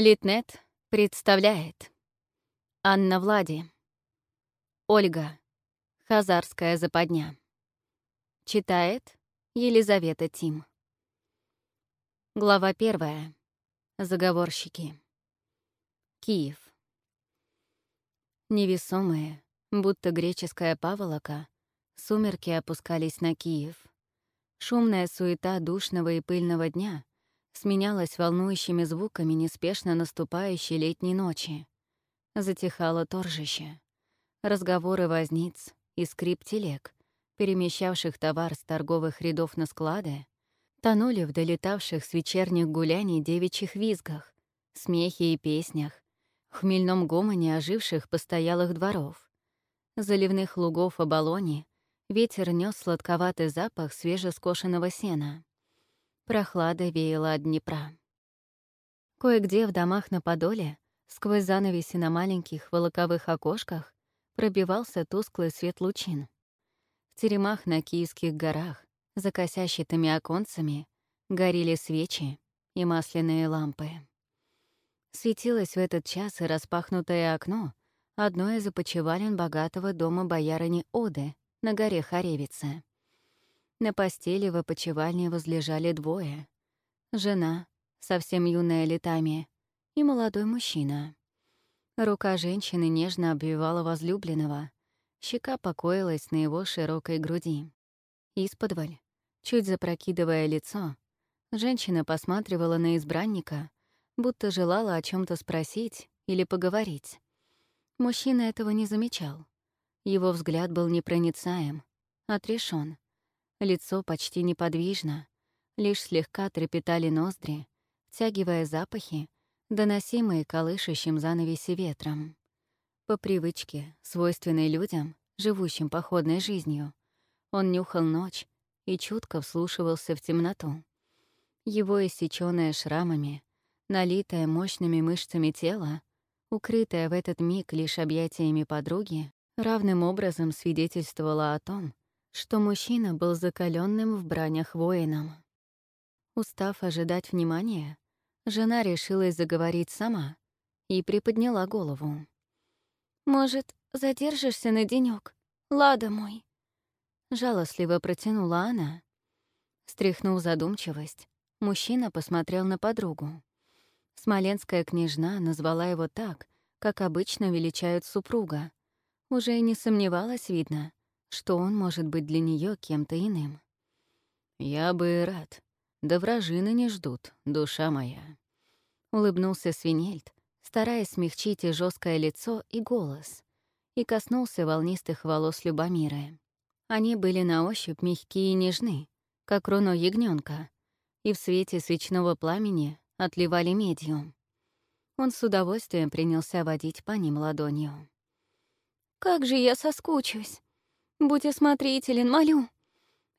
Литнет представляет Анна Влади Ольга Хазарская западня Читает Елизавета Тим Глава первая. Заговорщики. Киев. Невесомые, будто греческая паволока, сумерки опускались на Киев. Шумная суета душного и пыльного дня сменялась волнующими звуками неспешно наступающей летней ночи. Затихало торжище. Разговоры возниц и скрип телег, перемещавших товар с торговых рядов на склады, тонули в долетавших с вечерних гуляний девичьих визгах, смехе и песнях, хмельном гомоне оживших постоялых дворов. Заливных лугов оболони ветер нес сладковатый запах свежескошенного сена. Прохлада веяла от Днепра. Кое-где в домах на Подоле, сквозь занавеси на маленьких волоковых окошках, пробивался тусклый свет лучин. В теремах на Киевских горах, за косящитыми оконцами, горели свечи и масляные лампы. Светилось в этот час и распахнутое окно одной из опочивален богатого дома боярыни Оды на горе Харевице. На постели в опочивальне возлежали двое. Жена, совсем юная летами, и молодой мужчина. Рука женщины нежно обвивала возлюбленного, щека покоилась на его широкой груди. Исподволь, чуть запрокидывая лицо, женщина посматривала на избранника, будто желала о чем то спросить или поговорить. Мужчина этого не замечал. Его взгляд был непроницаем, отрешен. Лицо почти неподвижно, лишь слегка трепетали ноздри, втягивая запахи, доносимые колышущим занавеси ветром. По привычке, свойственной людям, живущим походной жизнью, он нюхал ночь и чутко вслушивался в темноту. Его иссечённое шрамами, налитое мощными мышцами тело, укрытое в этот миг лишь объятиями подруги, равным образом свидетельствовало о том, что мужчина был закаленным в бранях воином. Устав ожидать внимания, жена решилась заговорить сама и приподняла голову. «Может, задержишься на денёк, лада мой?» Жалостливо протянула она. Стряхнув задумчивость, мужчина посмотрел на подругу. Смоленская княжна назвала его так, как обычно величают супруга. Уже и не сомневалась, видно, что он может быть для нее кем-то иным. «Я бы рад. Да вражины не ждут, душа моя». Улыбнулся Свинельд, стараясь смягчить и жесткое лицо, и голос, и коснулся волнистых волос Любомиры. Они были на ощупь мягкие и нежны, как руно ягненка, и в свете свечного пламени отливали медью. Он с удовольствием принялся водить по ним ладонью. «Как же я соскучусь! Будь осмотрителен, молю.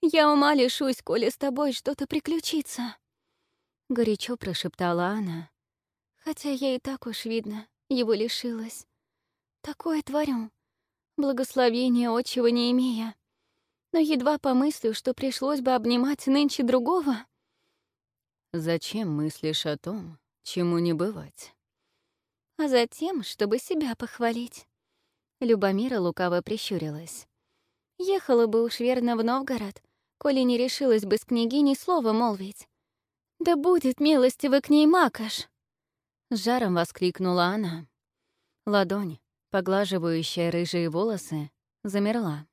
Я ума лишусь, коли с тобой что-то приключится. Горячо прошептала она. Хотя я и так уж, видно, его лишилась. Такое творю. Благословения отчего не имея. Но едва помыслю, что пришлось бы обнимать нынче другого. Зачем мыслишь о том, чему не бывать? А затем, чтобы себя похвалить. Любомира лукаво прищурилась. Ехала бы уж верно в Новгород, коли не решилась бы с княгиней слова молвить. «Да будет милостивый к ней макаш!» Жаром воскликнула она. Ладонь, поглаживающая рыжие волосы, замерла.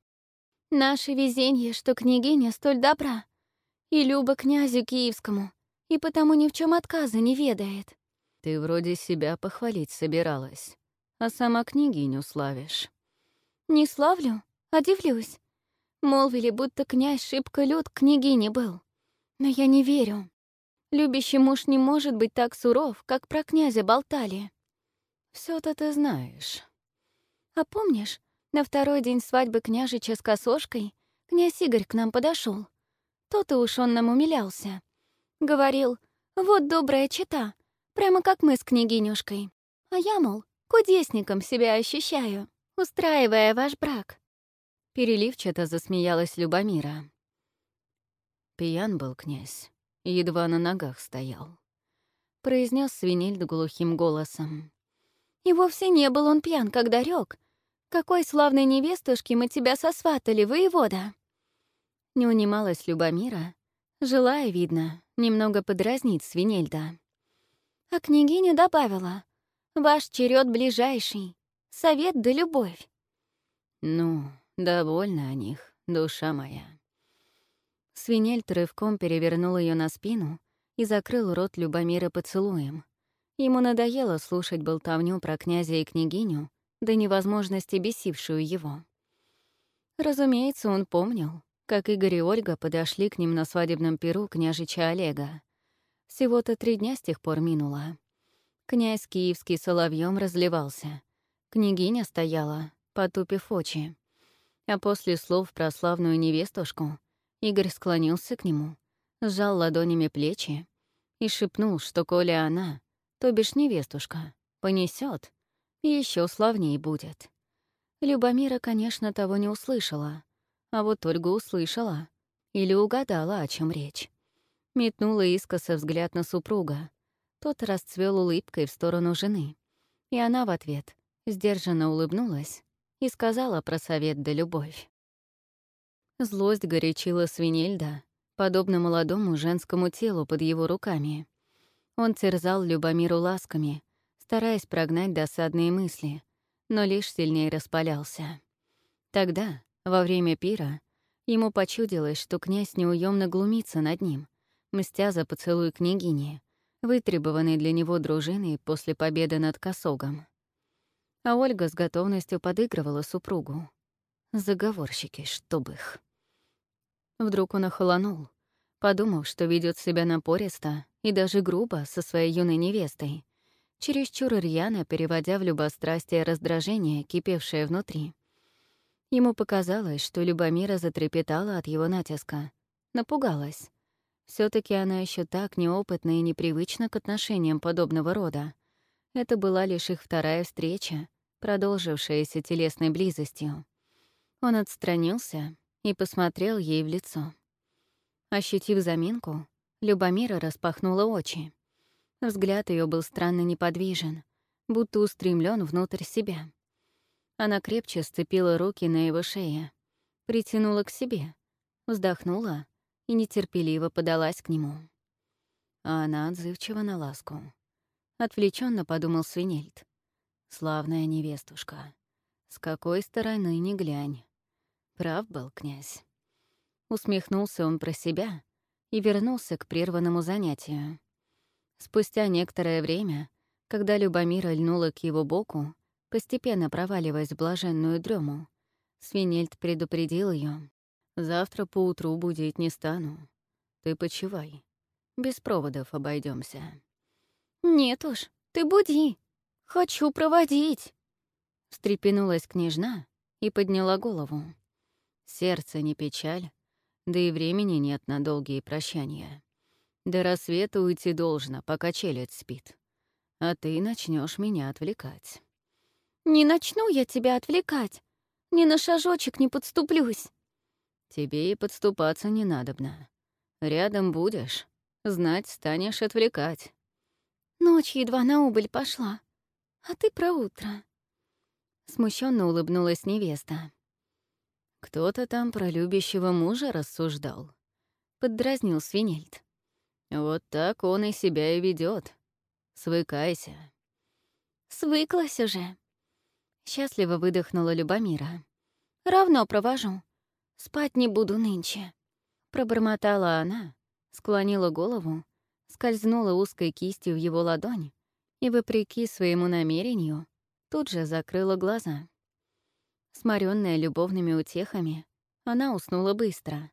«Наше везенье, что княгиня столь добра, и люба князю киевскому, и потому ни в чем отказа не ведает». «Ты вроде себя похвалить собиралась, а сама княгиню славишь». «Не славлю, Удивлюсь. Молвили, будто князь шибко лют княгине был. Но я не верю. Любящий муж не может быть так суров, как про князя болтали. все то ты знаешь. А помнишь, на второй день свадьбы княжича с косошкой князь Игорь к нам подошел. То-то уж он нам умилялся. Говорил, вот добрая чита, прямо как мы с княгинюшкой. А я, мол, кудесником себя ощущаю, устраивая ваш брак. Переливчато засмеялась произнес свинельд глухим голосом. «И вовсе не был он пьян, когда рёк. Какой славной невестушки мы тебя сосватали, воевода!» Не унималась Любомира, желая, видно, немного подразнить свинельда. А княгиня добавила, «Ваш черед ближайший, совет да любовь». «Ну, довольна о них, душа моя». Свинельд рывком перевернул ее на спину и закрыл рот Любомира поцелуем. Ему надоело слушать болтовню про князя и княгиню, до невозможности бесившую его. Разумеется, он помнил, как Игорь и Ольга подошли к ним на свадебном перу княжича Олега. Всего-то три дня с тех пор минуло. Князь Киевский соловьем разливался. Княгиня стояла, потупив очи. А после слов про славную невестушку Игорь склонился к нему, сжал ладонями плечи и шепнул, что коли она, то бишь невестушка, понесет, еще славней будет. Любомира, конечно, того не услышала, а вот Ольга услышала или угадала, о чем речь. Метнула искоса взгляд на супруга. Тот расцвел улыбкой в сторону жены. И она в ответ сдержанно улыбнулась и сказала про совет да любовь. Злость горячила свинельда, подобно молодому женскому телу под его руками. Он терзал Любомиру ласками, стараясь прогнать досадные мысли, но лишь сильнее распалялся. Тогда, во время пира, ему почудилось, что князь неуемно глумится над ним, мстя за поцелуй княгини, вытребованной для него дружиной после победы над Косогом. А Ольга с готовностью подыгрывала супругу. Заговорщики, чтоб их. Вдруг он охолонул, подумав, что ведет себя напористо и даже грубо со своей юной невестой, чересчур рьяно переводя в любострастие раздражение, кипевшее внутри. Ему показалось, что Любомира затрепетала от его натиска, напугалась. все таки она еще так неопытна и непривычна к отношениям подобного рода. Это была лишь их вторая встреча, продолжившаяся телесной близостью. Он отстранился и посмотрел ей в лицо. Ощутив заминку, Любомира распахнула очи. Взгляд ее был странно неподвижен, будто устремлен внутрь себя. Она крепче сцепила руки на его шее, притянула к себе, вздохнула и нетерпеливо подалась к нему. А она отзывчива на ласку. Отвлеченно подумал Свинельд. Славная невестушка. С какой стороны ни глянь. Прав был князь. Усмехнулся он про себя и вернулся к прерванному занятию. Спустя некоторое время, когда Любомира льнула к его боку, постепенно проваливаясь в блаженную дрему, Свинельд предупредил ее: «Завтра поутру будить не стану. Ты почивай. Без проводов обойдемся. «Нет уж, ты буди. Хочу проводить!» Встрепенулась княжна и подняла голову. Сердце не печаль, да и времени нет на долгие прощания. До рассвета уйти должно, пока челядь спит. А ты начнешь меня отвлекать. «Не начну я тебя отвлекать. Ни на шажочек не подступлюсь». «Тебе и подступаться не надобно. Рядом будешь, знать станешь отвлекать». Ночь едва на убыль пошла. А ты про утро. Смущенно улыбнулась невеста. Кто-то там про любящего мужа рассуждал. Поддразнил Свинельд. Вот так он и себя и ведет. Свыкайся. Свыклась уже. Счастливо выдохнула Любомира. Равно провожу. Спать не буду нынче. Пробормотала она, склонила голову, скользнула узкой кистью в его ладонь и, вопреки своему намерению, тут же закрыла глаза. Сморенная любовными утехами, она уснула быстро.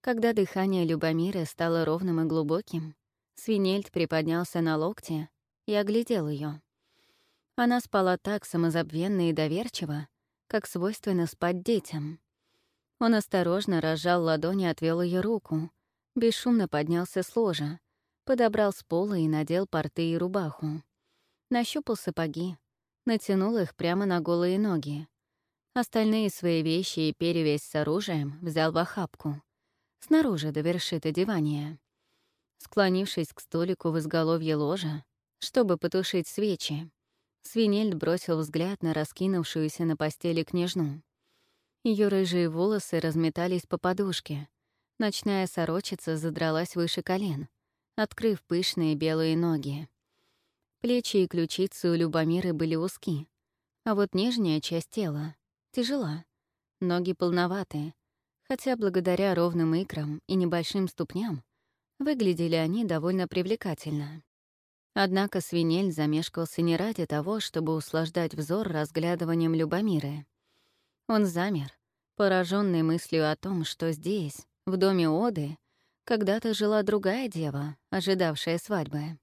Когда дыхание Любомиры стало ровным и глубоким, Свинельд приподнялся на локте и оглядел ее. Она спала так самозабвенно и доверчиво, как свойственно спать детям. Он осторожно разжал ладони и отвел ее руку, бесшумно поднялся с ложа, подобрал с пола и надел порты и рубаху. Нащупал сапоги, натянул их прямо на голые ноги, Остальные свои вещи и перевесь с оружием взял в охапку. Снаружи довершит одевание. Склонившись к столику в изголовье ложа, чтобы потушить свечи. Свинельд бросил взгляд на раскинувшуюся на постели княжну. Ее рыжие волосы разметались по подушке. Ночная сорочица задралась выше колен, открыв пышные белые ноги. Плечи и ключицы у Любомиры были узки, а вот нижняя часть тела тяжела, ноги полноватые, хотя благодаря ровным икрам и небольшим ступням выглядели они довольно привлекательно. Однако свинель замешкался не ради того, чтобы услаждать взор разглядыванием Любомиры. Он замер, пораженный мыслью о том, что здесь, в доме Оды, когда-то жила другая дева, ожидавшая свадьбы.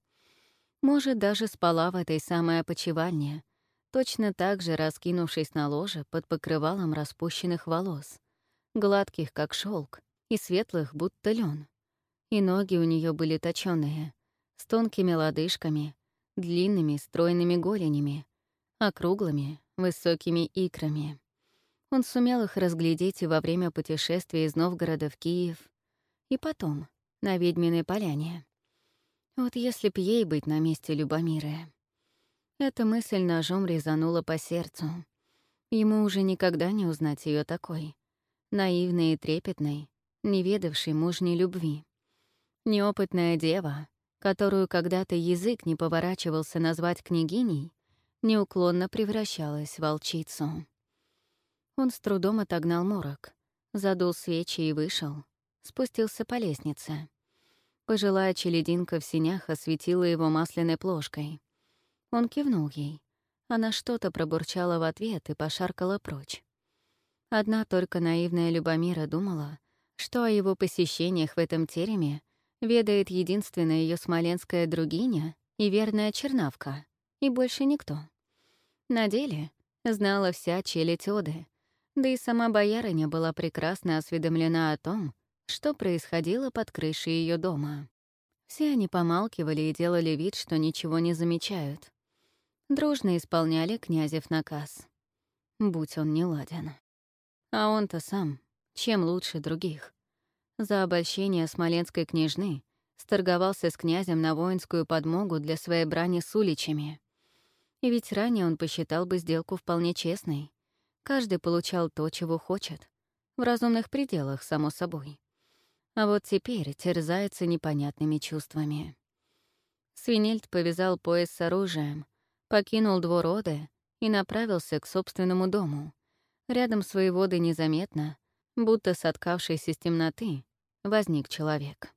Может, даже спала в этой самой опочивальне, точно так же раскинувшись на ложе под покрывалом распущенных волос, гладких, как шелк, и светлых, будто лен. И ноги у нее были точёные, с тонкими лодыжками, длинными стройными голенями, округлыми, высокими икрами. Он сумел их разглядеть и во время путешествия из Новгорода в Киев, и потом, на Ведьминой поляне. Вот если б ей быть на месте Любомиры. Эта мысль ножом резанула по сердцу. Ему уже никогда не узнать ее такой. Наивной и трепетной, не ведавшей мужней любви. Неопытная дева, которую когда-то язык не поворачивался назвать княгиней, неуклонно превращалась в волчицу. Он с трудом отогнал морок, задул свечи и вышел, спустился по лестнице. Пожилая челединка в синях осветила его масляной плошкой. Он кивнул ей. Она что-то пробурчала в ответ и пошаркала прочь. Одна только наивная Любомира думала, что о его посещениях в этом тереме ведает единственная ее смоленская другиня и верная чернавка, и больше никто. На деле знала вся челядь Оды, да и сама боярыня была прекрасно осведомлена о том, что происходило под крышей ее дома. Все они помалкивали и делали вид, что ничего не замечают. Дружно исполняли князев наказ. Будь он неладен. А он-то сам, чем лучше других за обольщение смоленской княжны сторговался с князем на воинскую подмогу для своей брани с уличами. И ведь ранее он посчитал бы сделку вполне честной. Каждый получал то, чего хочет. В разумных пределах, само собой. А вот теперь терзается непонятными чувствами. Свинельд повязал пояс с оружием, покинул двор Оды и направился к собственному дому. Рядом с воеводой незаметно, будто соткавшийся из темноты, возник человек.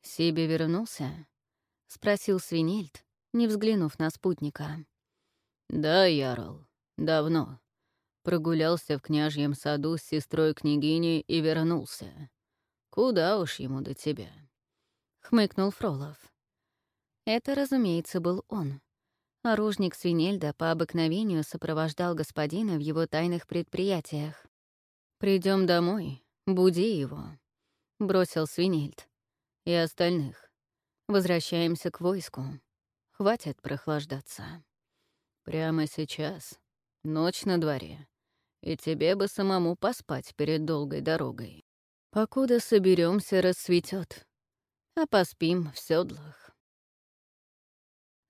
«Себе вернулся?» — спросил Свинельд, не взглянув на спутника. «Да, Ярл, давно. Прогулялся в княжьем саду с сестрой княгини и вернулся. Куда уж ему до тебя?» — хмыкнул Фролов. Это, разумеется, был он. Оружник Свинельда по обыкновению сопровождал господина в его тайных предприятиях. Придем домой, буди его», бросил Свинельд. И остальных. Возвращаемся к войску. Хватит прохлаждаться. Прямо сейчас. Ночь на дворе. И тебе бы самому поспать перед долгой дорогой. Покуда соберемся, рассветет, а поспим в седлах.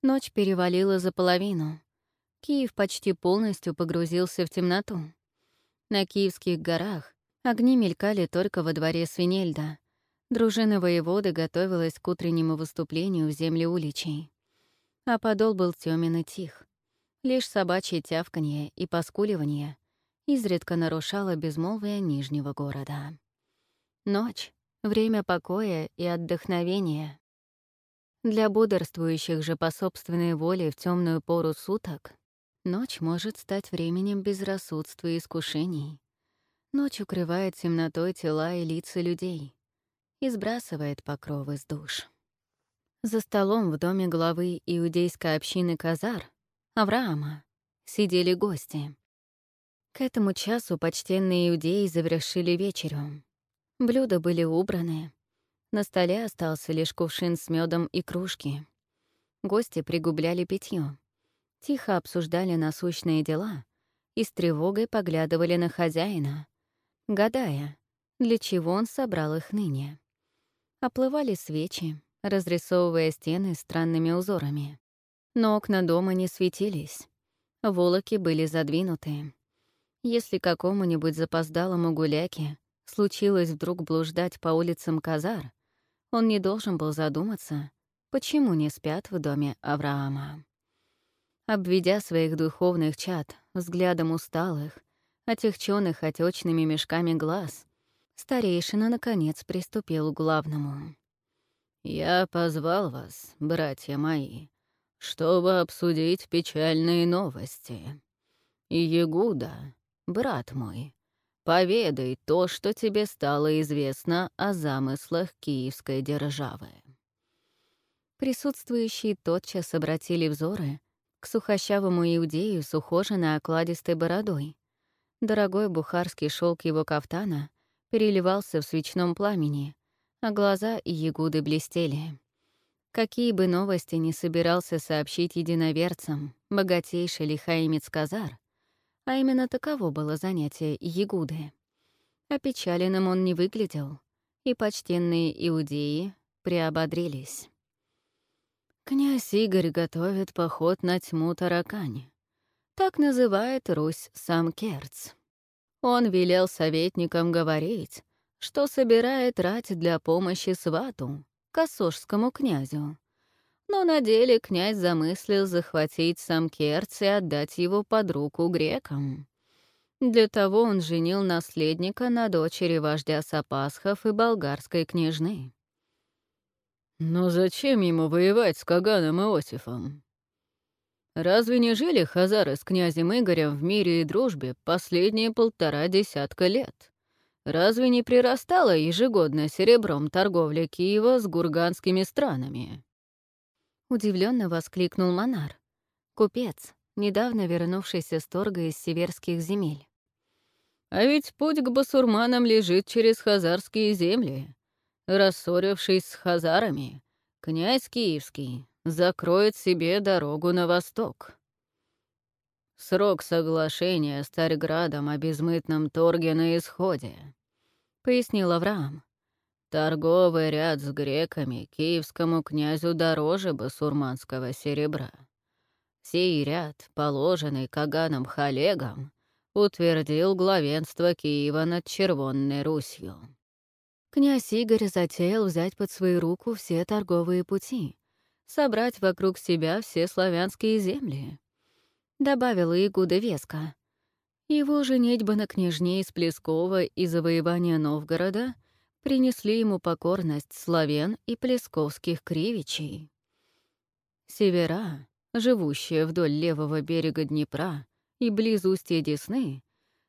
Ночь перевалила за половину. Киев почти полностью погрузился в темноту. На Киевских горах Огни мелькали только во дворе Свинельда. Дружина воеводы готовилась к утреннему выступлению в земле уличей. А подол был тёмен и тих. Лишь собачье тявканье и поскуливание изредка нарушало безмолвие Нижнего города. Ночь — время покоя и отдохновения. Для бодрствующих же по собственной воле в темную пору суток ночь может стать временем безрассудства и искушений. Ночь укрывает темнотой тела и лица людей и сбрасывает покровы с душ. За столом в доме главы иудейской общины Казар, Авраама, сидели гости. К этому часу почтенные иудеи завершили вечерю. Блюда были убраны. На столе остался лишь кувшин с медом и кружки. Гости пригубляли питье, тихо обсуждали насущные дела и с тревогой поглядывали на хозяина, гадая, для чего он собрал их ныне. Оплывали свечи, разрисовывая стены странными узорами. Но окна дома не светились. Волоки были задвинуты. Если какому-нибудь запоздалому гуляке случилось вдруг блуждать по улицам Казар, он не должен был задуматься, почему не спят в доме Авраама. Обведя своих духовных чад взглядом усталых, отягченных отечными мешками глаз, старейшина, наконец, приступил к главному. «Я позвал вас, братья мои, чтобы обсудить печальные новости. И Ягуда, брат мой, поведай то, что тебе стало известно о замыслах киевской державы». Присутствующие тотчас обратили взоры к сухощавому иудею с ухоженной окладистой бородой. Дорогой бухарский шелк его кафтана переливался в свечном пламени, а глаза и ягуды блестели. Какие бы новости ни собирался сообщить единоверцам богатейший лихаимец Казар, а именно таково было занятие Ягуды. Опечаленным он не выглядел, и почтенные иудеи приободрились. Князь Игорь готовит поход на тьму таракань. Так называет Русь сам Керц. Он велел советникам говорить, что собирает рать для помощи свату, косожскому князю. Но на деле князь замыслил захватить сам Керц и отдать его под руку грекам. Для того он женил наследника на дочери вождя Сапасхов и болгарской княжны. Но зачем ему воевать с Каганом Иосифом? Разве не жили хазары с князем Игорем в мире и дружбе последние полтора десятка лет? Разве не прирастала ежегодно серебром торговля Киева с гурганскими странами? Удивленно воскликнул Монар, купец, недавно вернувшийся с торга из северских земель. А ведь путь к басурманам лежит через хазарские земли. Рассорившись с хазарами, князь Киевский закроет себе дорогу на восток. Срок соглашения с Царьградом о безмытном торге на исходе, — пояснил Авраам. Торговый ряд с греками киевскому князю дороже басурманского серебра. Сей ряд, положенный Каганом Халегом, утвердил главенство Киева над Червонной Русью. Князь Игорь затеял взять под свою руку все торговые пути, собрать вокруг себя все славянские земли. Добавила Игуда веско. Его женитьба на княжне из Плескова и завоевание Новгорода принесли ему покорность славян и плесковских кривичей. Севера, живущая вдоль левого берега Днепра и близ устья Десны,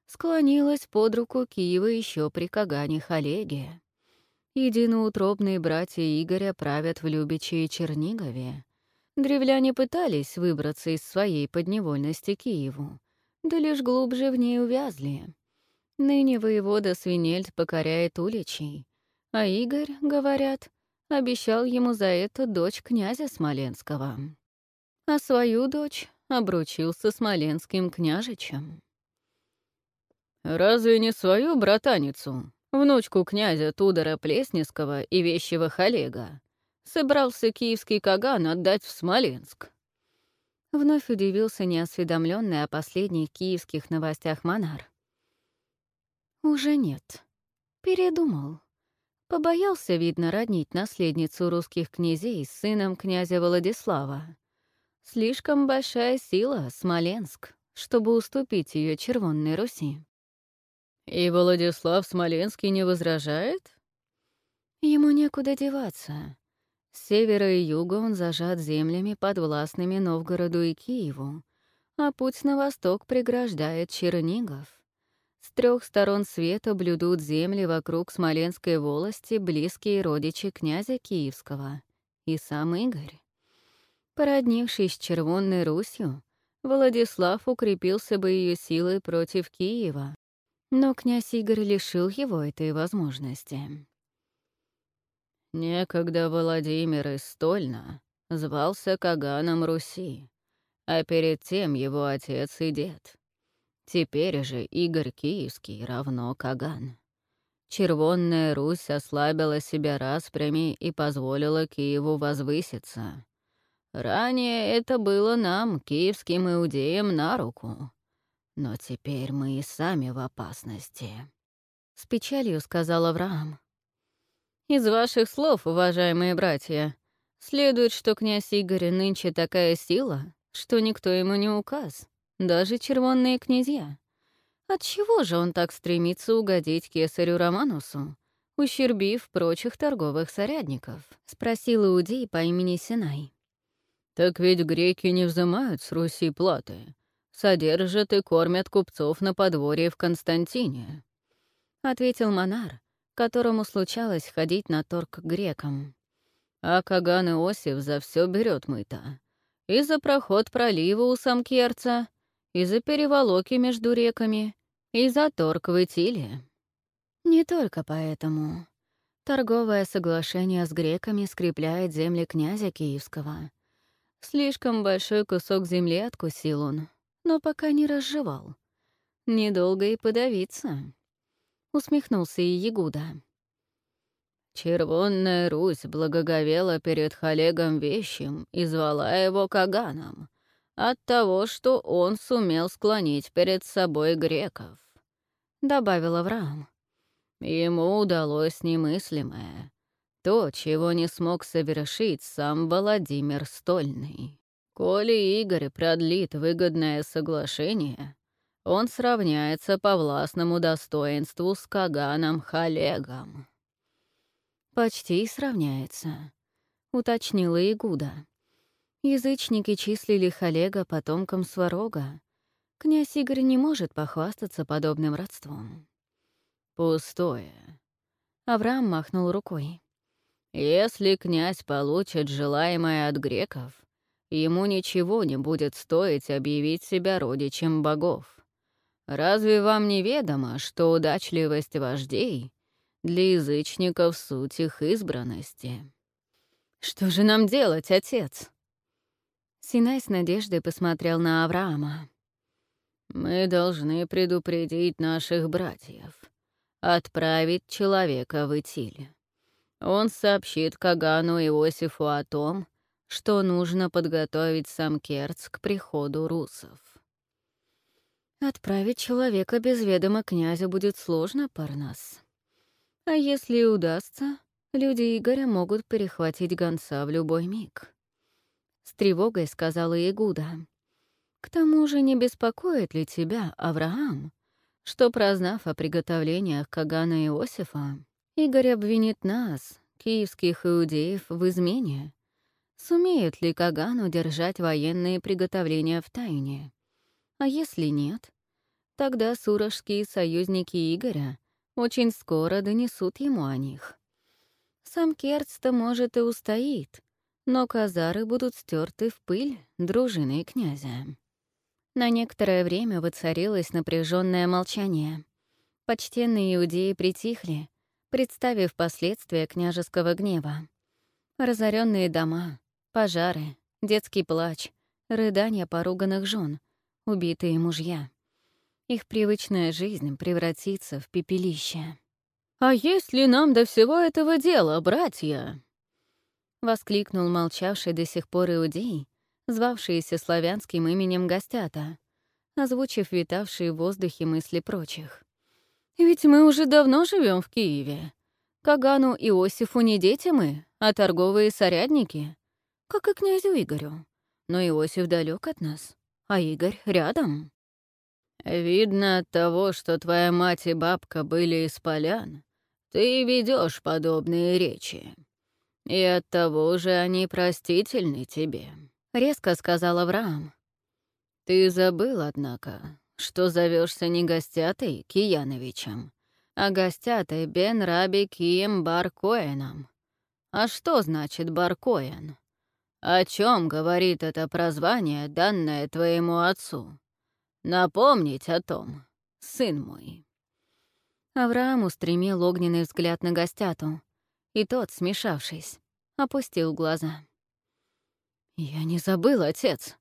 склонилась под руку Киева еще при Кагане Халеге. Единоутробные братья Игоря правят в Любиче и Чернигове. Древляне пытались выбраться из своей подневольности Киеву, да лишь глубже в ней увязли. Ныне воевода Свинельд покоряет уличей, а Игорь, говорят, обещал ему за это дочь князя Смоленского. А свою дочь обручился смоленским княжичем. «Разве не свою братаницу?» внучку князя Тудора Плеснеского и вещего Халега, собрался киевский Каган отдать в Смоленск. Вновь удивился неосведомленный о последних киевских новостях Монар. Уже нет. Передумал. Побоялся, видно, роднить наследницу русских князей с сыном князя Владислава. Слишком большая сила, Смоленск, чтобы уступить ее Червонной Руси. «И Владислав Смоленский не возражает?» Ему некуда деваться. С севера и юга он зажат землями, подвластными Новгороду и Киеву, а путь на восток преграждает Чернигов. С трех сторон света блюдут земли вокруг Смоленской волости близкие родичи князя Киевского и сам Игорь. Породнившись с Червонной Русью, Владислав укрепился бы ее силой против Киева, но князь Игорь лишил его этой возможности. Некогда Владимир из Стольна звался Каганом Руси, а перед тем его отец и дед. Теперь же Игорь Киевский равно Каган. Червонная Русь ослабила себя распрями и позволила Киеву возвыситься. Ранее это было нам, киевским иудеям, на руку. Но теперь мы и сами в опасности. С печалью сказал Авраам. Из ваших слов, уважаемые братья, следует, что князь Игорь нынче такая сила, что никто ему не указ, даже червонные князья. Отчего же он так стремится угодить кесарю Романусу, ущербив прочих торговых сорядников? Спросил иудей по имени Синай. Так ведь греки не взымают с Руси платы, содержат и кормят купцов на подворье в Константине. Ответил Монар, которому случалось ходить на торг к грекам. А Каган Иосиф за все берет мыто. И за проход пролива у Самкерца, и за переволоки между реками, и за торг в Итиле. Не только поэтому. Торговое соглашение с греками скрепляет земли князя Киевского. Слишком большой кусок земли откусил он, но пока не разжевал. Недолго и подавиться. Усмехнулся и Ягуда. Червонная Русь благоговела перед Халегом Вещим и звала его Каганом от того, что он сумел склонить перед собой греков добавил Авраам. Ему удалось немыслимое. То, чего не смог совершить сам Владимир Стольный. Коли Игорь продлит выгодное соглашение, он сравняется по властному достоинству с Каганом Халегом. «Почти сравняется», — уточнила Игуда. Язычники числили Халега потомком Сварога, Князь Игорь не может похвастаться подобным родством. Пустое. Авраам махнул рукой. Если князь получит желаемое от греков, ему ничего не будет стоить объявить себя родичем богов. Разве вам не ведомо, что удачливость вождей для язычников — суть их избранности? Что же нам делать, отец? Синай с надеждой посмотрел на Авраама. Мы должны предупредить наших братьев. Отправить человека в Итиль. Он сообщит Кагану Иосифу о том, что нужно подготовить сам Керц к приходу русов. Отправить человека без ведома князя будет сложно, Парнас. А если и удастся, люди Игоря могут перехватить гонца в любой миг. С тревогой сказала Игуда. К тому же не беспокоит ли тебя, Авраам, что, прознав о приготовлениях Кагана Иосифа, Игорь обвинит нас, киевских иудеев, в измене? Сумеет ли Каган удержать военные приготовления в тайне? А если нет, тогда сурожские союзники Игоря очень скоро донесут ему о них. Сам Керц-то, может, и устоит, но казары будут стерты в пыль дружиной князя. На некоторое время воцарилось напряженное молчание. Почтенные иудеи притихли, представив последствия княжеского гнева. Разоренные дома, пожары, детский плач, рыдания поруганных жен, убитые мужья. Их привычная жизнь превратится в пепелище. «А есть ли нам до всего этого дела, братья?» — воскликнул молчавший до сих пор иудей, звавшиеся славянским именем гостята, озвучив витавшие в воздухе мысли прочих. «Ведь мы уже давно живем в Киеве. Кагану Иосифу не дети мы, а торговые сорядники, как и князю Игорю. Но Иосиф далек от нас, а Игорь рядом». «Видно от того, что твоя мать и бабка были из полян, ты ведешь подобные речи. И от того же они простительны тебе», — резко сказал Авраам. «Ты забыл, однако, что зовешься не гостятой Кияновичем, а гостятой Бен Раби Кием Баркоэном. А что значит Баркоэн? О чем говорит это прозвание, данное твоему отцу? Напомнить о том, сын мой». Авраам устремил огненный взгляд на гостяту, и тот, смешавшись, опустил глаза. «Я не забыл, отец.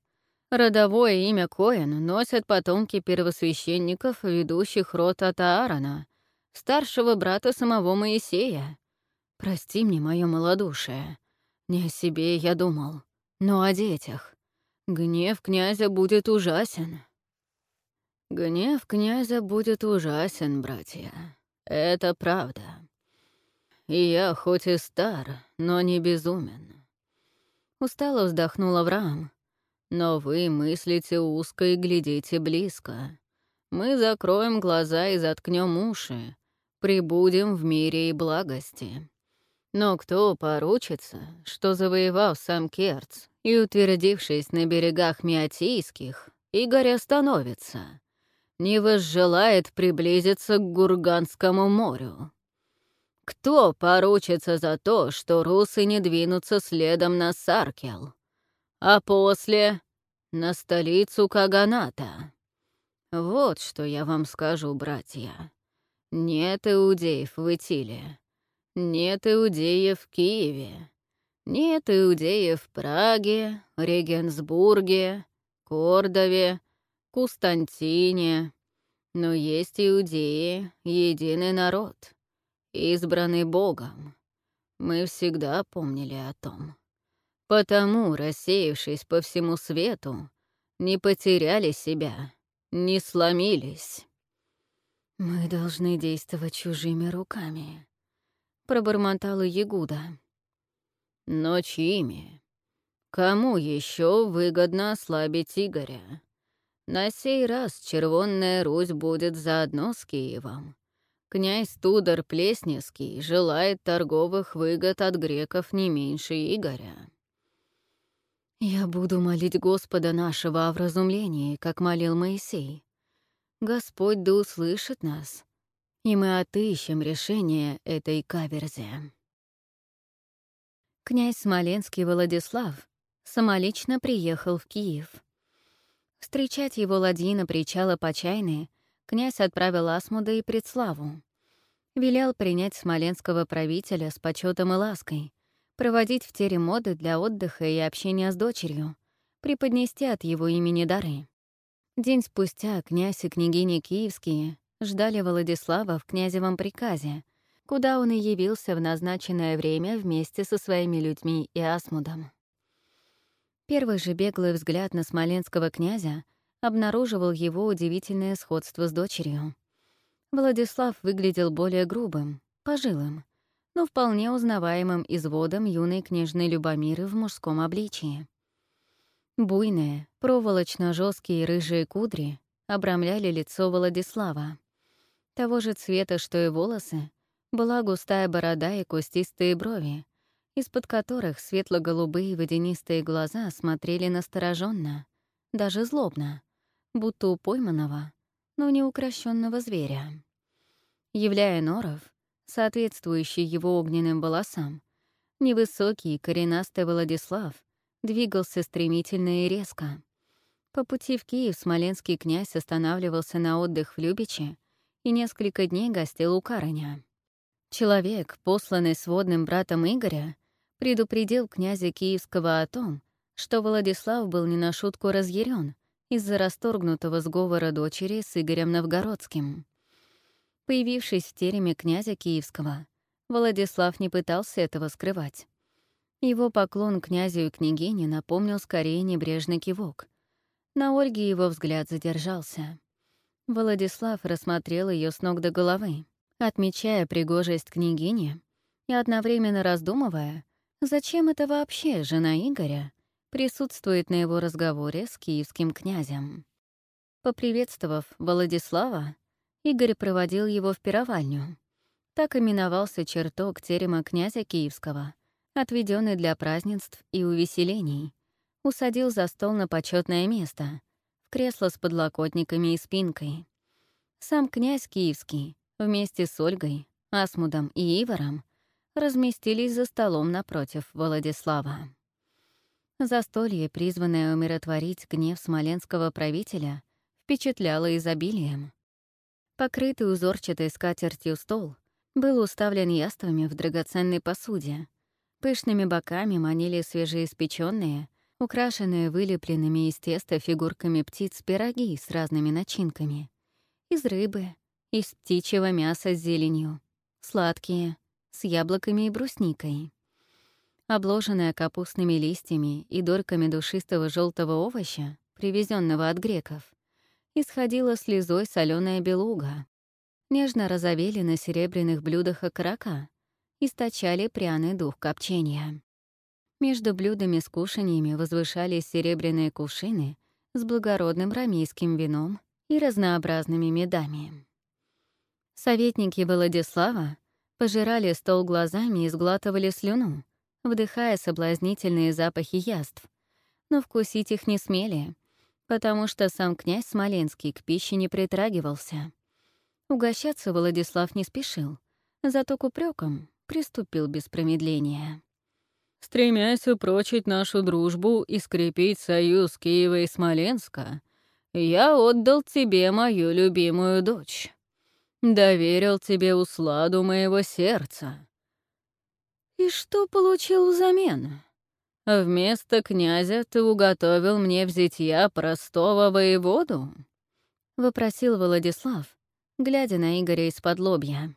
Родовое имя Коэн носят потомки первосвященников, ведущих род от Аарона, старшего брата самого Моисея. Прости мне мое малодушие. Не о себе я думал, но о детях. Гнев князя будет ужасен. Гнев князя будет ужасен, братья. Это правда. Я хоть и стар, но не безумен. Устало вздохнул Авраам. Но вы мыслите узко и глядите близко. Мы закроем глаза и заткнем уши, прибудем в мире и благости. Но кто поручится, что, завоевав сам Керц и утвердившись на берегах Миотийских, Игорь остановится, не возжелает приблизиться к Гурганскому морю? Кто поручится за то, что русы не двинутся следом на Саркел, а после — на столицу Каганата? Вот что я вам скажу, братья. Нет иудеев в Итиле. Нет иудеев в Киеве. Нет иудеев в Праге, Регенсбурге, Кордове, Кустантине. Но есть иудеи, единый народ, избранный Богом. Мы всегда помнили о том. Потому, рассеявшись по всему свету, не потеряли себя не сломились. «Мы должны действовать чужими руками», — пробормотала Ягуда. «Но чьими? Кому еще выгодно ослабить Игоря? На сей раз Червонная Русь будет заодно с Киевом. Князь Тудор Плесневский желает торговых выгод от греков не меньше Игоря. «Я буду молить Господа нашего о вразумлении, как молил Моисей. Господь да услышит нас, и мы отыщем решение этой каверзе». Князь Смоленский Владислав самолично приехал в Киев. Встречать его ладьи на причала Почайны князь отправил Асмуда и Предславу. Велел принять смоленского правителя с почетом и лаской — проводить в тере моды для отдыха и общения с дочерью, преподнести от его имени дары. День спустя князь и княгиня Киевские ждали Владислава в князевом приказе, куда он и явился в назначенное время вместе со своими людьми и Асмудом. Первый же беглый взгляд на смоленского князя обнаруживал его удивительное сходство с дочерью. Владислав выглядел более грубым, пожилым, но вполне узнаваемым изводом юной княжны Любомиры в мужском обличии. Буйные, проволочно жесткие рыжие кудри обрамляли лицо Владислава. Того же цвета, что и волосы, была густая борода и кустистые брови, из-под которых светло-голубые водянистые глаза смотрели настороженно, даже злобно, будто у пойманного, но не укращенного зверя. Являя норов, соответствующий его огненным волосам, невысокий коренастый Владислав двигался стремительно и резко. По пути в Киев смоленский князь останавливался на отдых в Любиче и несколько дней гостил у Караня. Человек, посланный сводным братом Игоря, предупредил князя Киевского о том, что Владислав был не на шутку разъярен из-за расторгнутого сговора дочери с Игорем Новгородским. Появившись в тереме князя Киевского, Владислав не пытался этого скрывать. Его поклон князю и княгине напомнил скорее небрежный кивок. На Ольге его взгляд задержался. Владислав рассмотрел ее с ног до головы, отмечая пригожесть княгини и одновременно раздумывая, зачем это вообще жена Игоря присутствует на его разговоре с киевским князем. Поприветствовав Владислава, Игорь проводил его в пировальню. Так именовался чертог терема князя Киевского, отведенный для празднеств и увеселений. Усадил за стол на почетное место, в кресло с подлокотниками и спинкой. Сам князь Киевский вместе с Ольгой, Асмудом и Ивором разместились за столом напротив Владислава. Застолье, призванное умиротворить гнев смоленского правителя, впечатляло изобилием. Покрытый узорчатой скатертью стол был уставлен яствами в драгоценной посуде. Пышными боками манили свежеиспеченные, украшенные вылепленными из теста фигурками птиц пироги с разными начинками. Из рыбы, из птичьего мяса с зеленью, сладкие, с яблоками и брусникой. Обложенная капустными листьями и дорками душистого желтого овоща, привезенного от греков, исходила слезой соленая белуга. Нежно розовели на серебряных блюдах окорока, источали пряный дух копчения. Между блюдами с кушаньями возвышались серебряные кувшины с благородным рамейским вином и разнообразными медами. Советники Владислава пожирали стол глазами и сглатывали слюну, вдыхая соблазнительные запахи яств, но вкусить их не смели, потому что сам князь Смоленский к пище не притрагивался. Угощаться Владислав не спешил, зато к упрекам приступил без промедления. Стремясь упрочить нашу дружбу и скрепить союз Киева и Смоленска, я отдал тебе мою любимую дочь. Доверил тебе усладу моего сердца. И что получил взамен? Вместо князя ты уготовил мне в зятья простого воеводу? Вопросил Владислав, глядя на Игоря из-под лобья.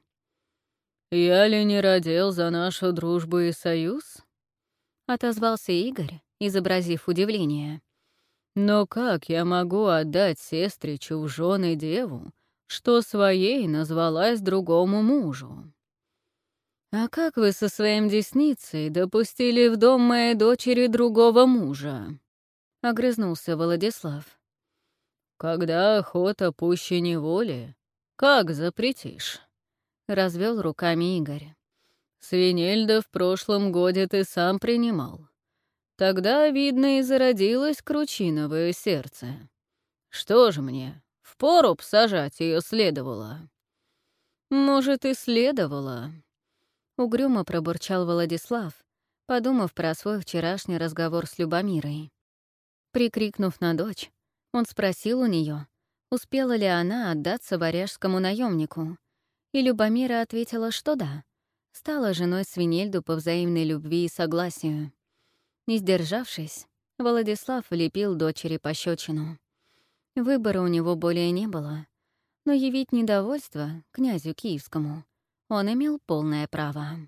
«Я ли не родил за нашу дружбу и союз?» — отозвался Игорь, изобразив удивление. «Но как я могу отдать сестричу в жены деву, что своей назвалась другому мужу?» «А как вы со своим десницей допустили в дом моей дочери другого мужа?» — огрызнулся Владислав. «Когда охота пуще неволи, как запретишь?» — развел руками Игорь. Свинельда в прошлом годе ты сам принимал. Тогда, видно, и зародилось кручиновое сердце. Что же мне, в поруб сажать ее следовало? Может, и следовало. Угрюмо пробурчал Владислав, подумав про свой вчерашний разговор с Любомирой. Прикрикнув на дочь, он спросил у нее, успела ли она отдаться варяжскому наемнику, и Любомира ответила, что да — стала женой Свинельду по взаимной любви и согласию. Не сдержавшись, Владислав влепил дочери пощечину. Выбора у него более не было, но явить недовольство князю Киевскому он имел полное право.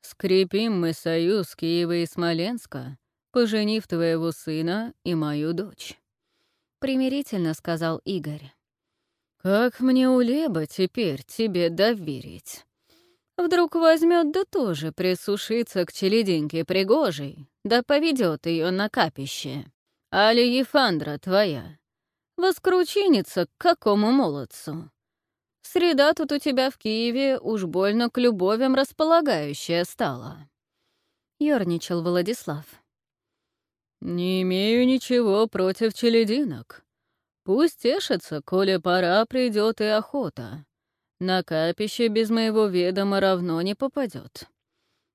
«Скрепим мы союз Киева и Смоленска, поженив твоего сына и мою дочь», — примирительно сказал Игорь. «Как мне у теперь тебе доверить?» Вдруг возьмет да тоже присушиться к челединке пригожей, да поведет ее на капище. Али Ефандра твоя, воскручинится к какому молодцу. Среда тут у тебя в Киеве уж больно к любовям располагающая стала. Ёрничал Владислав. «Не имею ничего против челединок. Пусть тешится, коли пора придет и охота. На капище без моего ведома равно не попадет.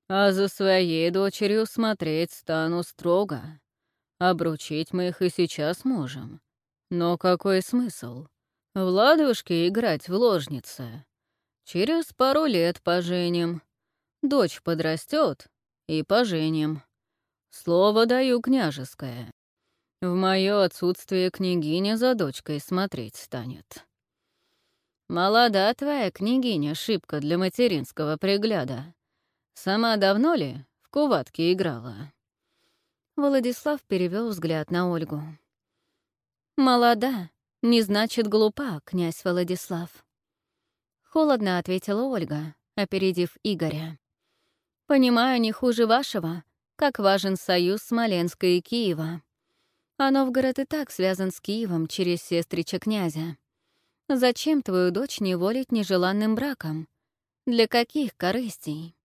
А за своей дочерью смотреть стану строго. Обручить мы их и сейчас можем. Но какой смысл? В ладушки играть в ложнице. Через пару лет поженим. Дочь подрастет и поженим. Слово даю княжеское. В мое отсутствие княгиня за дочкой смотреть станет. «Молода твоя княгиня шибко для материнского пригляда. Сама давно ли в куватке играла?» Владислав перевел взгляд на Ольгу. «Молода не значит глупа, князь Владислав». Холодно ответила Ольга, опередив Игоря. «Понимаю не хуже вашего, как важен союз Смоленска и Киева. А Новгород и так связан с Киевом через сестрича князя. Зачем твою дочь неволить нежеланным браком? Для каких корыстей?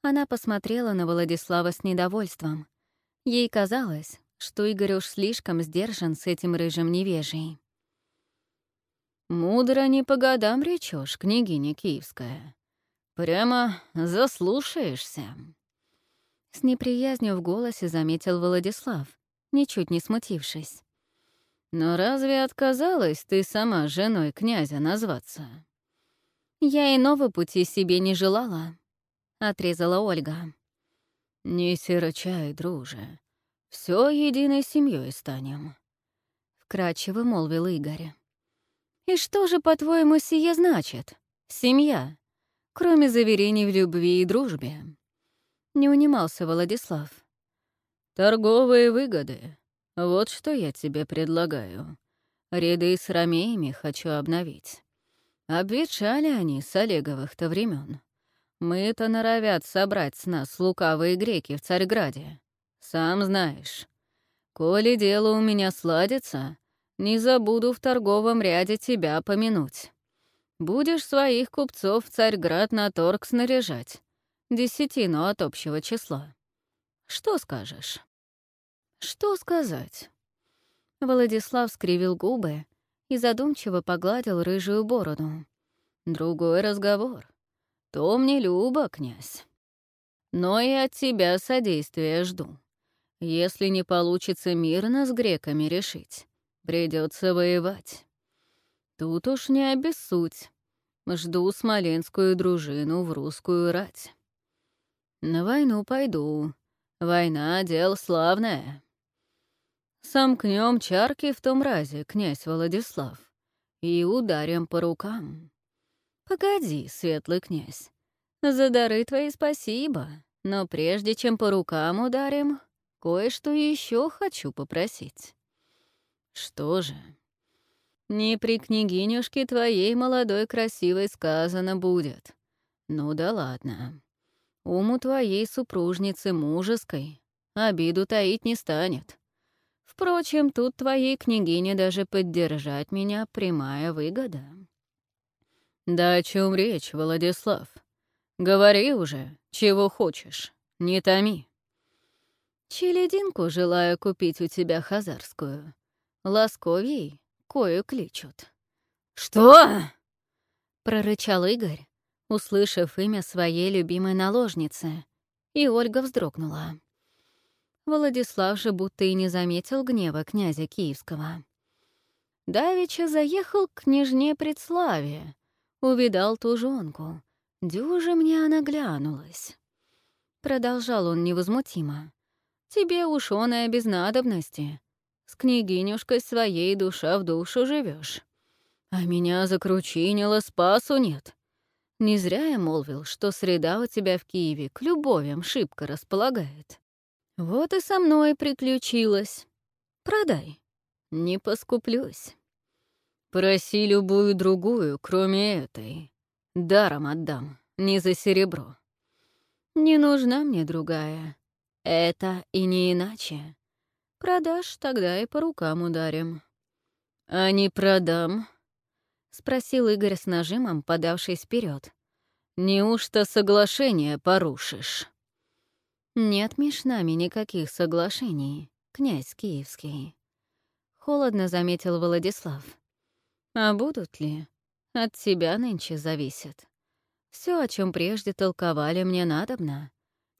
Она посмотрела на Владислава с недовольством. Ей казалось, что Игорь уж слишком сдержан с этим рыжим невежей. «Мудро не по годам речешь, княгиня Киевская. Прямо заслушаешься». С неприязнью в голосе заметил Владислав, ничуть не смутившись. Но разве отказалась ты сама женой князя назваться? Я иного пути себе не желала, — отрезала Ольга. Не сирочай, друже. Все единой семьей станем. Вкрадчиво молвил Игорь. «И что же, по-твоему, сие значит? Семья, кроме заверений в любви и дружбе?» Не унимался Владислав. «Торговые выгоды. Вот что я тебе предлагаю. Ряды с ромеями хочу обновить. Обветшали они с Олеговых-то времен. Мы-то норовят собрать с нас лукавые греки в Царьграде. Сам знаешь. Коли дело у меня сладится, не забуду в торговом ряде тебя помянуть. Будешь своих купцов в Царьград на торг снаряжать. Десятину от общего числа. Что скажешь? Что сказать? Владислав скривил губы и задумчиво погладил рыжую бороду. «Другой разговор. То мне любо, князь. Но и от тебя содействия жду. Если не получится мирно с греками решить, придется воевать. Тут уж не обессудь. Жду смоленскую дружину в русскую рать. На войну пойду. Война — дело славное. Сомкнем чарки в том разе, князь Владислав, и ударим по рукам. Погоди, светлый князь, за дары твои спасибо, но прежде чем по рукам ударим, кое-что еще хочу попросить. Что же? Не при княгинюшке твоей молодой красивой сказано будет. Ну да ладно. Уму твоей супружницы мужеской обиду таить не станет. Впрочем, тут твоей княгине даже поддержать меня прямая выгода. Да о чем речь, Владислав? Говори уже, чего хочешь, не томи. Челединку желаю купить у тебя хазарскую. Ласковей кою кличут. «Что?» — прорычал Игорь, услышав имя своей любимой наложницы, и Ольга вздрогнула. Владислав же будто и не заметил гнева князя Киевского. Давича заехал к княжне Предславе, увидал ту жонку. Дюже мне она глянулась. Продолжал он невозмутимо. «Тебе уж оная без надобности. С княгинюшкой своей душа в душу живешь. А меня закручинило, спасу нет. Не зря я молвил, что среда у тебя в Киеве к любовям шибко располагает. Вот и со мной приключилось. Продай. Не поскуплюсь. Проси любую другую, кроме этой. Даром отдам, не за серебро. Не нужна мне другая. Это и не иначе. Продашь, тогда и по рукам ударим. А не продам? Спросил Игорь с нажимом, подавшись вперед. Неужто соглашение порушишь? «Нет меж нами никаких соглашений, князь Киевский», — холодно заметил Владислав. «А будут ли? От тебя нынче зависит. Все, о чем прежде толковали, мне надобно.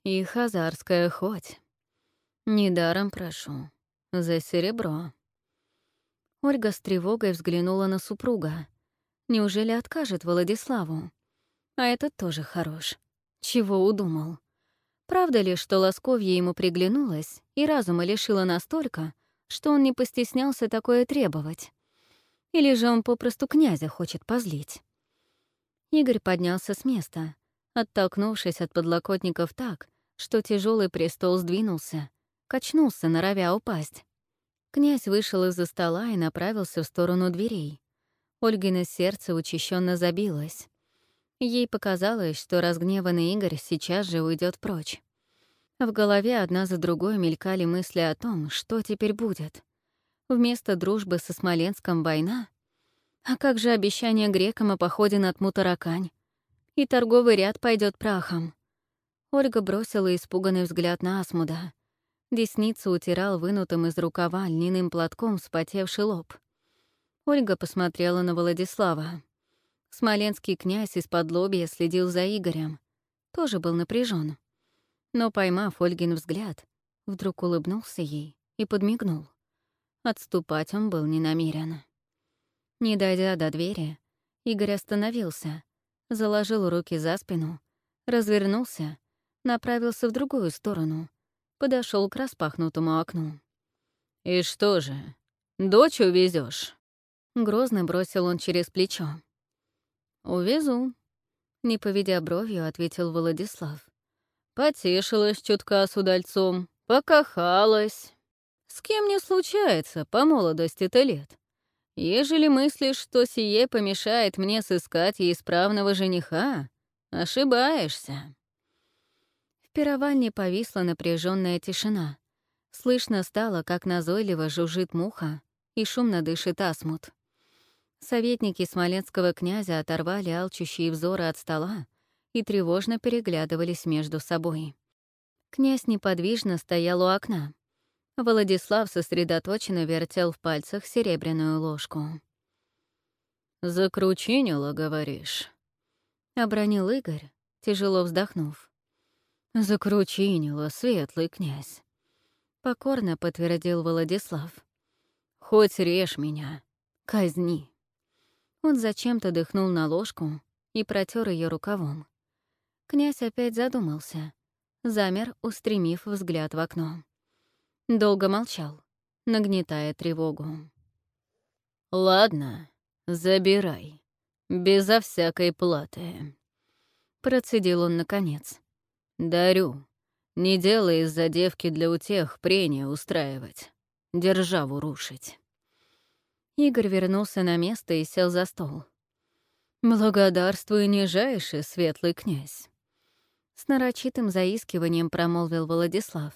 И хазарская хоть. Недаром прошу. За серебро». Ольга с тревогой взглянула на супруга. Неужели откажет Владиславу? А этот тоже хорош. Чего удумал? Правда ли, что Лосковье ему приглянулось и разума лишила настолько, что он не постеснялся такое требовать? Или же он попросту князя хочет позлить? Игорь поднялся с места, оттолкнувшись от подлокотников так, что тяжелый престол сдвинулся, качнулся, норовя упасть. Князь вышел из-за стола и направился в сторону дверей. Ольгино сердце учащенно забилось. Ей показалось, что разгневанный Игорь сейчас же уйдет прочь. В голове одна за другой мелькали мысли о том, что теперь будет. Вместо дружбы со Смоленском война? А как же обещание грекам о походе на Тмутаракань? И торговый ряд пойдет прахом. Ольга бросила испуганный взгляд на Асмуда. Десницу утирал вынутым из рукава льняным платком вспотевший лоб. Ольга посмотрела на Владислава. Смоленский князь из-под лобья следил за Игорем. Тоже был напряжен. Но, поймав Ольгин взгляд, вдруг улыбнулся ей и подмигнул. Отступать он был не намерен. Не дойдя до двери, Игорь остановился, заложил руки за спину, развернулся, направился в другую сторону, подошел к распахнутому окну. «И что же, дочь увезешь? Грозно бросил он через плечо. «Увезу», — не поведя бровью, ответил Владислав. «Потешилась чутка с удальцом, покахалась. С кем не случается по молодости-то лет. Ежели мыслишь, что сие помешает мне сыскать ей исправного жениха, ошибаешься». Пировальне повисла напряженная тишина. Слышно стало, как назойливо жужжит муха и шумно дышит асмут. Советники смоленского князя оторвали алчущие взоры от стола и тревожно переглядывались между собой. Князь неподвижно стоял у окна. Владислав сосредоточенно вертел в пальцах серебряную ложку. «Закручинило, говоришь?» — обронил Игорь, тяжело вздохнув. «Закручинило, светлый князь», — покорно подтвердил Владислав. «Хоть режь меня, казни». Он зачем-то дыхнул на ложку и протер ее рукавом. Князь опять задумался, замер, устремив взгляд в окно. Долго молчал, нагнетая тревогу. «Ладно, забирай, безо всякой платы», — процедил он наконец. «Дарю. Не делай из-за девки для утех прения устраивать, державу рушить». Игорь вернулся на место и сел за стол. «Благодарствуй, нижайший светлый князь!» С нарочитым заискиванием промолвил Владислав.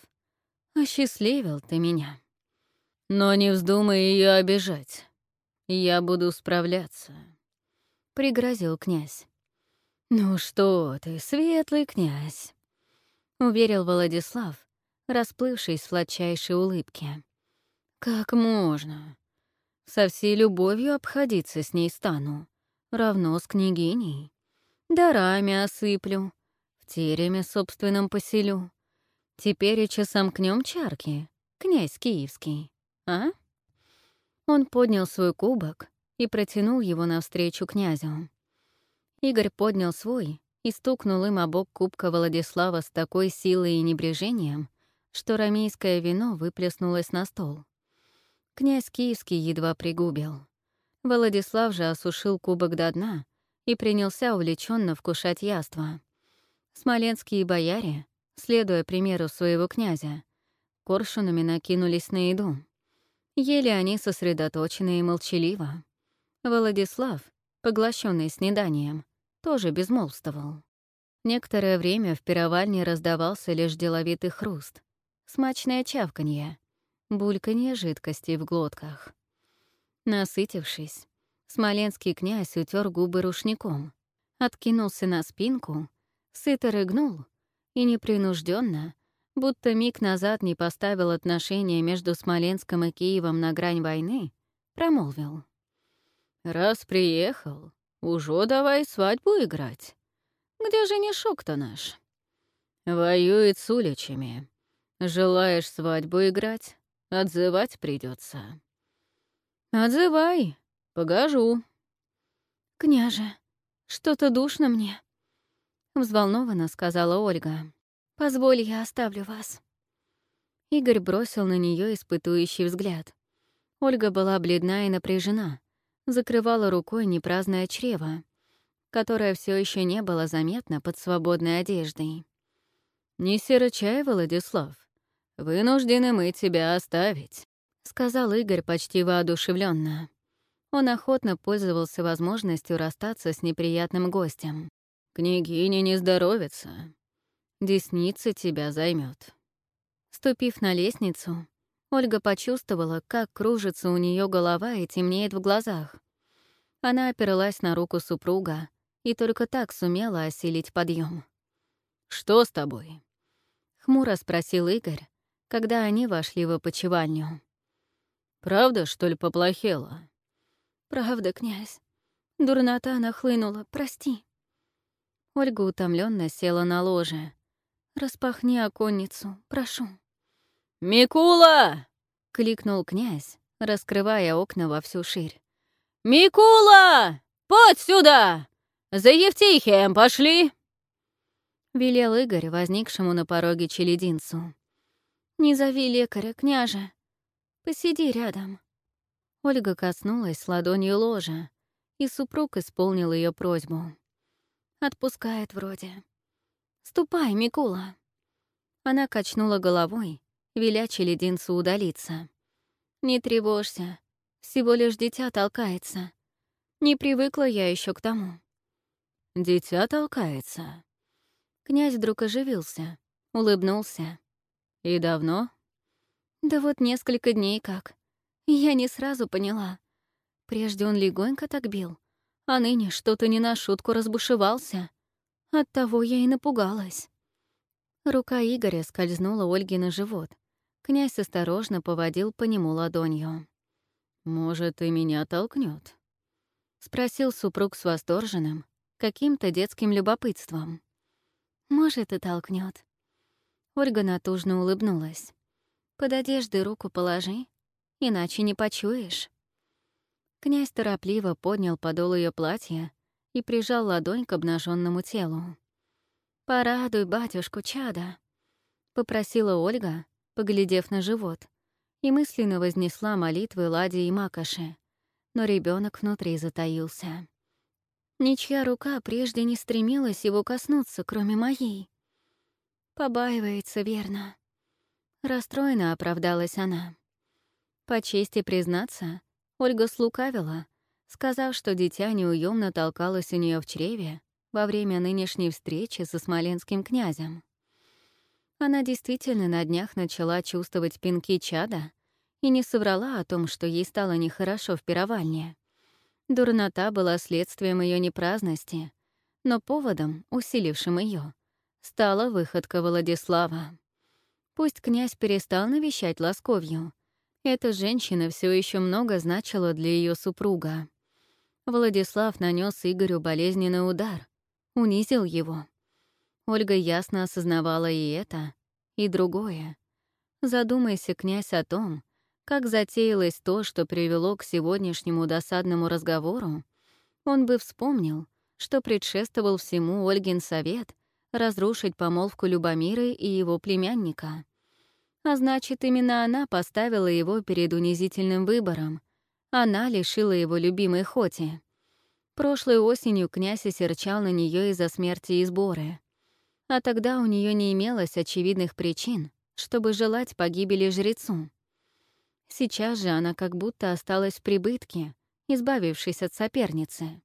«Осчастливил ты меня!» «Но не вздумай ее обижать. Я буду справляться», — пригрозил князь. «Ну что ты, светлый князь!» — уверил Владислав, расплывшись в сладчайшей улыбке. «Как можно? Со всей любовью обходиться с ней стану, равно с княгиней. Дарами осыплю, в тереме собственном поселю. Теперь и сомкнем чарки, князь киевский, а?» Он поднял свой кубок и протянул его навстречу князю. Игорь поднял свой и стукнул им обок кубка Владислава с такой силой и небрежением, что рамейское вино выплеснулось на стол. Князь Киевский едва пригубил. Владислав же осушил кубок до дна и принялся увлеченно вкушать яство. Смоленские бояре, следуя примеру своего князя, коршунами накинулись на еду. Ели они сосредоточенно и молчаливо. Владислав, поглощенный снеданием, тоже безмолвствовал. Некоторое время в пировальне раздавался лишь деловитый хруст, смачное чавканье, бульканье жидкостей в глотках. Насытившись, смоленский князь утер губы рушником, откинулся на спинку, сыто рыгнул и непринужденно, будто миг назад не поставил отношения между Смоленском и Киевом на грань войны, промолвил. «Раз приехал, уже давай свадьбу играть. Где же женишок-то наш?» «Воюет с уличами. Желаешь свадьбу играть? Отзывать придется. «Отзывай, погожу». «Княже, что-то душно мне», — взволнованно сказала Ольга. «Позволь, я оставлю вас». Игорь бросил на нее испытующий взгляд. Ольга была бледна и напряжена, закрывала рукой непраздное чрево, которое все еще не было заметно под свободной одеждой. «Не серочай, Владислав. «Вынуждены мы тебя оставить», — сказал Игорь почти воодушевленно. Он охотно пользовался возможностью расстаться с неприятным гостем. «Княгиня не здоровится. Десница тебя займет. Ступив на лестницу, Ольга почувствовала, как кружится у нее голова и темнеет в глазах. Она опиралась на руку супруга и только так сумела осилить подъем. «Что с тобой?» — хмуро спросил Игорь, когда они вошли в опочивальню. «Правда, что ли, поплохело?» «Правда, князь. Дурнота нахлынула, прости». Ольга утомленно села на ложе. «Распахни оконницу, прошу». «Микула!» — кликнул князь, раскрывая окна во всю ширь. «Микула! Под сюда! За Евтихием пошли!» Велел Игорь, возникшему на пороге челединцу. «Не зови лекаря, княже. Посиди рядом». Ольга коснулась ладонью ложа, и супруг исполнил ее просьбу. Отпускает вроде. «Ступай, Микула!» Она качнула головой, веля челединцу удалиться. «Не тревожься, всего лишь дитя толкается. Не привыкла я еще к тому». «Дитя толкается?» Князь вдруг оживился, улыбнулся. «И давно?» «Да вот несколько дней как. Я не сразу поняла. Прежде он легонько так бил, а ныне что-то не на шутку разбушевался. Оттого я и напугалась». Рука Игоря скользнула Ольге на живот. Князь осторожно поводил по нему ладонью. «Может, и меня толкнет? спросил супруг с восторженным, каким-то детским любопытством. «Может, и толкнет. Ольга натужно улыбнулась. «Под одежды руку положи, иначе не почуешь». Князь торопливо поднял подол ее платья и прижал ладонь к обнаженному телу. «Порадуй батюшку, чада», — попросила Ольга, поглядев на живот, и мысленно вознесла молитвы Ладе и Макоши, но ребенок внутри затаился. Ничья рука прежде не стремилась его коснуться, кроме моей. Побаивается, верно. Расстроена оправдалась она. По чести признаться, Ольга слукавила, сказав, что дитя неуемно толкалось у нее в чреве во время нынешней встречи со смоленским князем. Она действительно на днях начала чувствовать пинки чада и не соврала о том, что ей стало нехорошо в пировальне. Дурнота была следствием ее непраздности, но поводом, усилившим ее, стала выходка Владислава. Пусть князь перестал навещать Ласковью, эта женщина все еще много значила для ее супруга. Владислав нанес Игорю болезненный удар, унизил его. Ольга ясно осознавала и это, и другое. Задумайся, князь, о том, как затеялось то, что привело к сегодняшнему досадному разговору, он бы вспомнил, что предшествовал всему Ольгин совет разрушить помолвку Любомира и его племянника. А значит, именно она поставила его перед унизительным выбором. Она лишила его любимой Хоти. Прошлой осенью князь осерчал на нее из-за смерти и сборы. А тогда у нее не имелось очевидных причин, чтобы желать погибели жрецу. Сейчас же она как будто осталась в прибытке, избавившись от соперницы.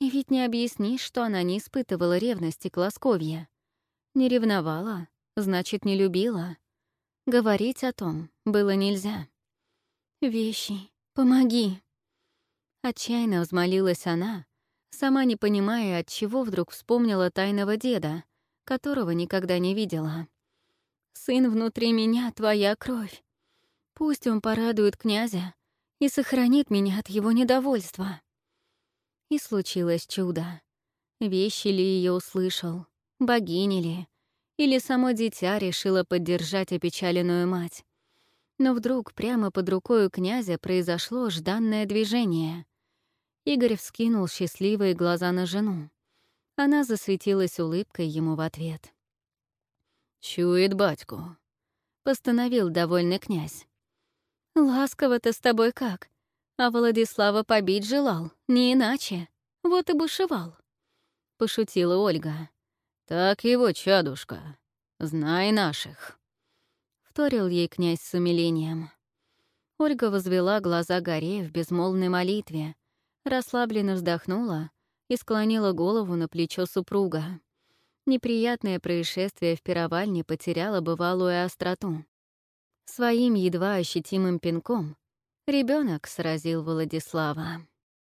И ведь не объяснишь, что она не испытывала ревности к Ласковье. Не ревновала, значит, не любила. Говорить о том было нельзя. «Вещи, помоги!» Отчаянно взмолилась она, сама не понимая, от чего вдруг вспомнила тайного деда, которого никогда не видела. «Сын внутри меня — твоя кровь. Пусть он порадует князя и сохранит меня от его недовольства. И случилось чудо. Вещи ли ее услышал, богини ли, или само дитя решило поддержать опечаленную мать. Но вдруг прямо под рукой у князя произошло жданное движение. Игорь вскинул счастливые глаза на жену. Она засветилась улыбкой ему в ответ. «Чует батьку», — постановил довольный князь. Ласково-то с тобой как? А Владислава побить желал, не иначе. Вот и бушевал. Пошутила Ольга. Так его, чадушка. Знай наших. Вторил ей князь с умилением. Ольга возвела глаза горе в безмолвной молитве, расслабленно вздохнула и склонила голову на плечо супруга. Неприятное происшествие в пировальне потеряло бывалую остроту. Своим едва ощутимым пинком ребенок сразил Владислава.